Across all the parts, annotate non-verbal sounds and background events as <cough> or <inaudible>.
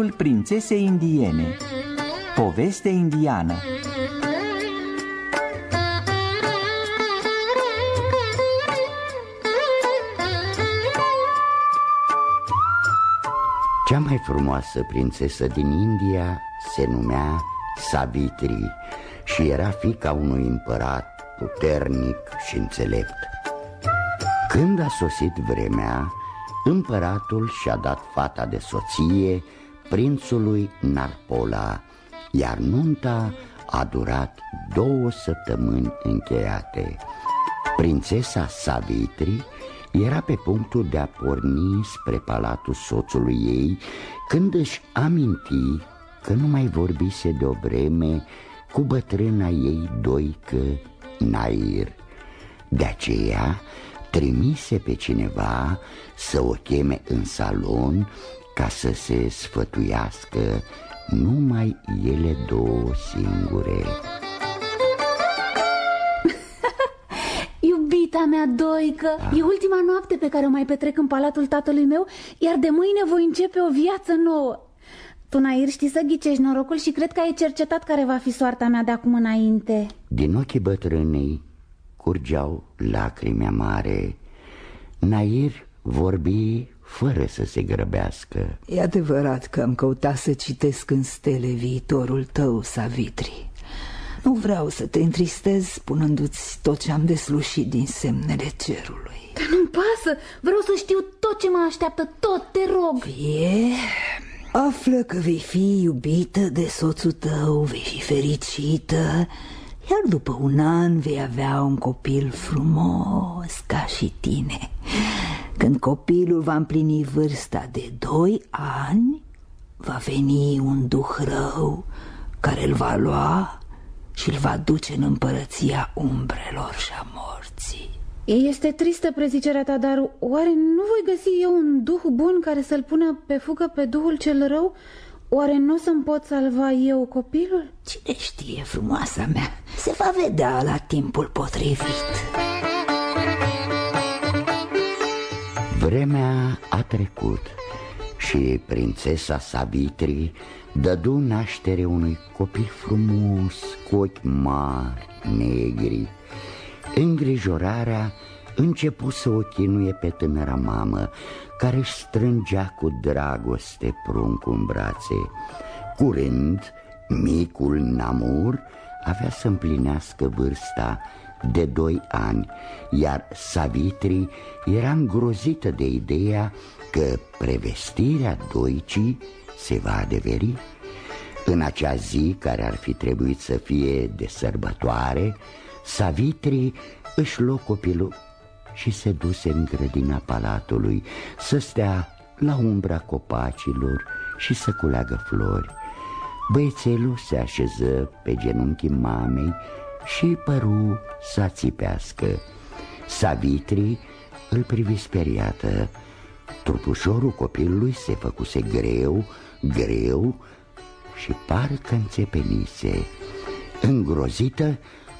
Destinul prințesei indiene Poveste indiană Cea mai frumoasă prințesă din India se numea Savitri și era fica unui împărat puternic și înțelept. Când a sosit vremea, împăratul și-a dat fata de soție prințului Narpola, iar nunta a durat două săptămâni încheiate. Prințesa Savitri era pe punctul de a porni spre palatul soțului ei când își aminti că nu mai vorbise de o vreme cu bătrâna ei doică Nair. De aceea trimise pe cineva să o cheme în salon ca să se sfătuiască numai ele două singure. <laughs> Iubita mea doică, da. e ultima noapte pe care o mai petrec în palatul tatălui meu, iar de mâine voi începe o viață nouă. Tu, Nair, știi să ghicești norocul și cred că ai cercetat care va fi soarta mea de acum înainte. Din ochii bătrânei curgeau lacrimi mare. Nair vorbi fără să se grăbească. E adevărat că am căutat să citesc în stele viitorul tău, Savitri. Nu vreau să te întristez spunându-ți tot ce am deslușit din semnele cerului. Dar nu-mi pasă, vreau să știu tot ce mă așteaptă, tot, te rog. Fie, află că vei fi iubită de soțul tău, vei fi fericită iar după un an vei avea un copil frumos ca și tine Când copilul va împlini vârsta de doi ani Va veni un duh rău care îl va lua și îl va duce în împărăția umbrelor și a morții Este tristă prezicerea ta, dar oare nu voi găsi eu un duh bun care să-l pună pe fugă pe duhul cel rău? Oare nu să-mi pot salva eu copilul? Cine știe, frumoasa mea, se va vedea la timpul potrivit Vremea a trecut și prințesa Savitri dădu naștere unui copil frumos cu ochi mari, negri Îngrijorarea începu să o chinuie pe tânăra mamă care își strângea cu dragoste pruncul în brațe. Curând, micul Namur avea să împlinească vârsta de doi ani, iar Savitri era îngrozită de ideea că prevestirea doicii se va adeveri. În acea zi care ar fi trebuit să fie de sărbătoare, Savitri își luă copilul și se duse în grădina palatului să stea la umbra copacilor și să culeagă flori. Băiețelul se așeză pe genunchii mamei și păru să țipească. Savitri îl privi speriată. Trupușorul copilului se făcuse greu, greu și parcă înțepenise. Îngrozită,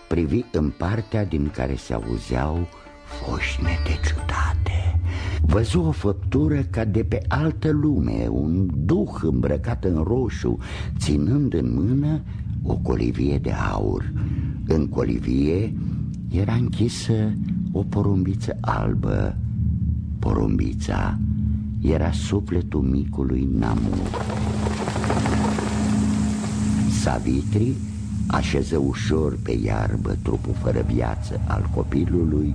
privi în partea din care se auzeau foșnete ciudate Văzu o făptură ca de pe altă lume Un duh îmbrăcat în roșu Ținând în mână o colivie de aur În colivie era închisă o porumbiță albă Porumbița era sufletul micului Namu Savitri așeză ușor pe iarbă trupul fără viață al copilului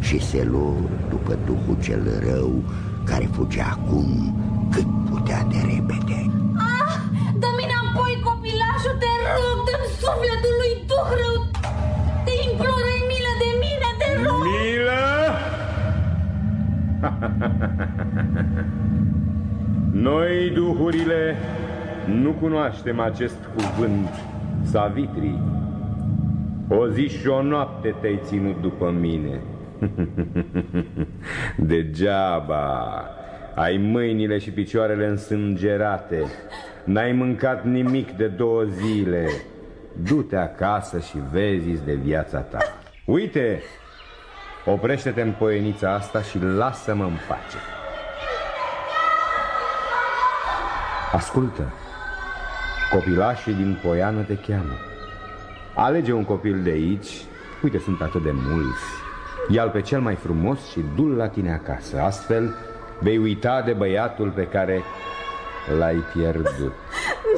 și se luă după duhul cel rău care fugea acum cât putea de repede. Ah, dă-mi înapoi copilașul, te rog, dă sufletul <laughs> Noi, duhurile, nu cunoaștem acest cuvânt, Savitri. O zi și o noapte te-ai ținut după mine. <laughs> Degeaba Ai mâinile și picioarele însângerate N-ai mâncat nimic de două zile Du-te acasă și vezi de viața ta Uite, oprește-te în poienița asta și lasă-mă în pace Ascultă, copilașii din Poiană te cheamă. Alege un copil de aici, uite, sunt atât de mulți. Ia-l pe cel mai frumos și du-l la tine acasă. Astfel vei uita de băiatul pe care l-ai pierdut. <laughs>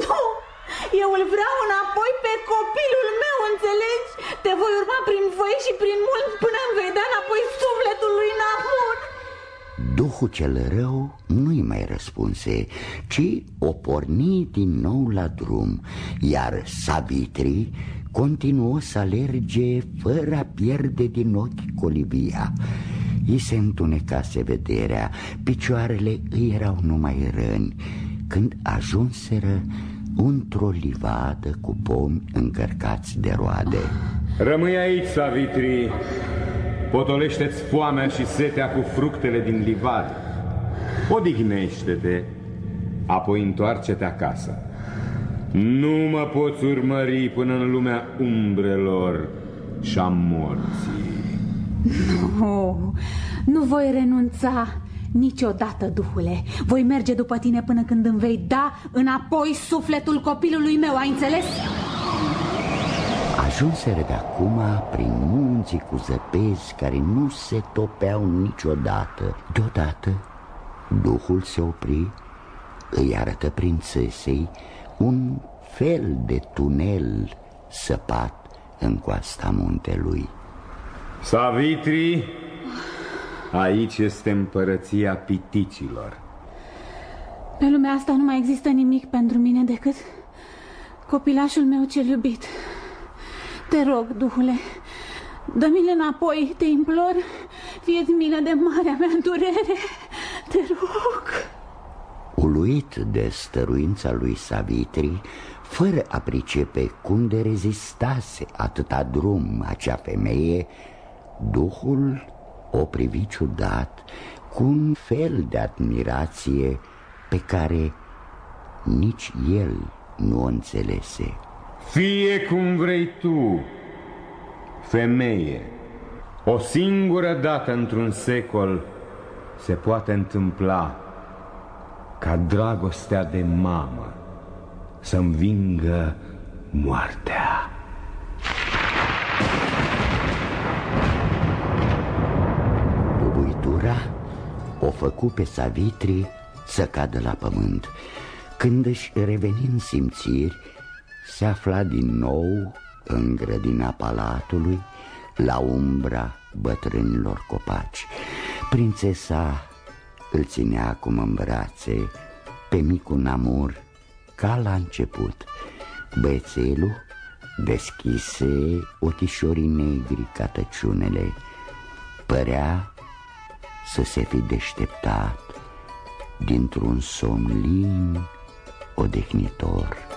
Nu! Eu îl vreau înapoi pe copilul meu, înțelegi? Te voi urma prin voi și prin mulți până îmi vei da înapoi sufletul lui Namur. Duhul cel rău nu-i mai răspunse, ci o porni din nou la drum, iar Savitri continuă să alerge fără a pierde din ochi colibia. I se întunecase vederea, picioarele îi erau numai răni, când ajunseră într-o livadă cu pomi încărcați de roade. Rămâi aici, Savitri, potolește-ți foamea și setea cu fructele din livadă. Odihnește-te, apoi întoarce-te acasă. Nu mă poți urmări până în lumea umbrelor și a morții. Nu, nu voi renunța niciodată, Duhule. Voi merge după tine până când îmi vei da înapoi sufletul copilului meu, ai înțeles? Ajunseră de acum prin munții cu zăpezi care nu se topeau niciodată. Deodată, Duhul se opri, îi arătă prințesei un fel de tunel săpat în coasta muntelui. Savitri, aici este împărăția piticilor. Pe lumea asta nu mai există nimic pentru mine decât copilașul meu cel iubit. Te rog, Duhule, dă-mi-l înapoi, te implor, fie milă de marea mea durere, te rog. Uluit de stăruința lui Savitri, fără a pricepe cum de rezistase atâta drum acea femeie, Duhul o privi ciudat cu un fel de admirație pe care nici el nu o înțelese. Fie cum vrei tu, femeie, o singură dată într-un secol se poate întâmpla ca dragostea de mamă să învingă moartea. Bubuitura o făcu pe Savitri să cadă la pământ. Când își reveni în simțiri, se afla din nou în grădina palatului, la umbra bătrânilor copaci. Prințesa îl ținea acum în brațe pe micul Namur ca la început. Băiețelul deschise ochișorii negri ca tăciunele. Părea să se fi deșteptat dintr-un somn lin odehnitor.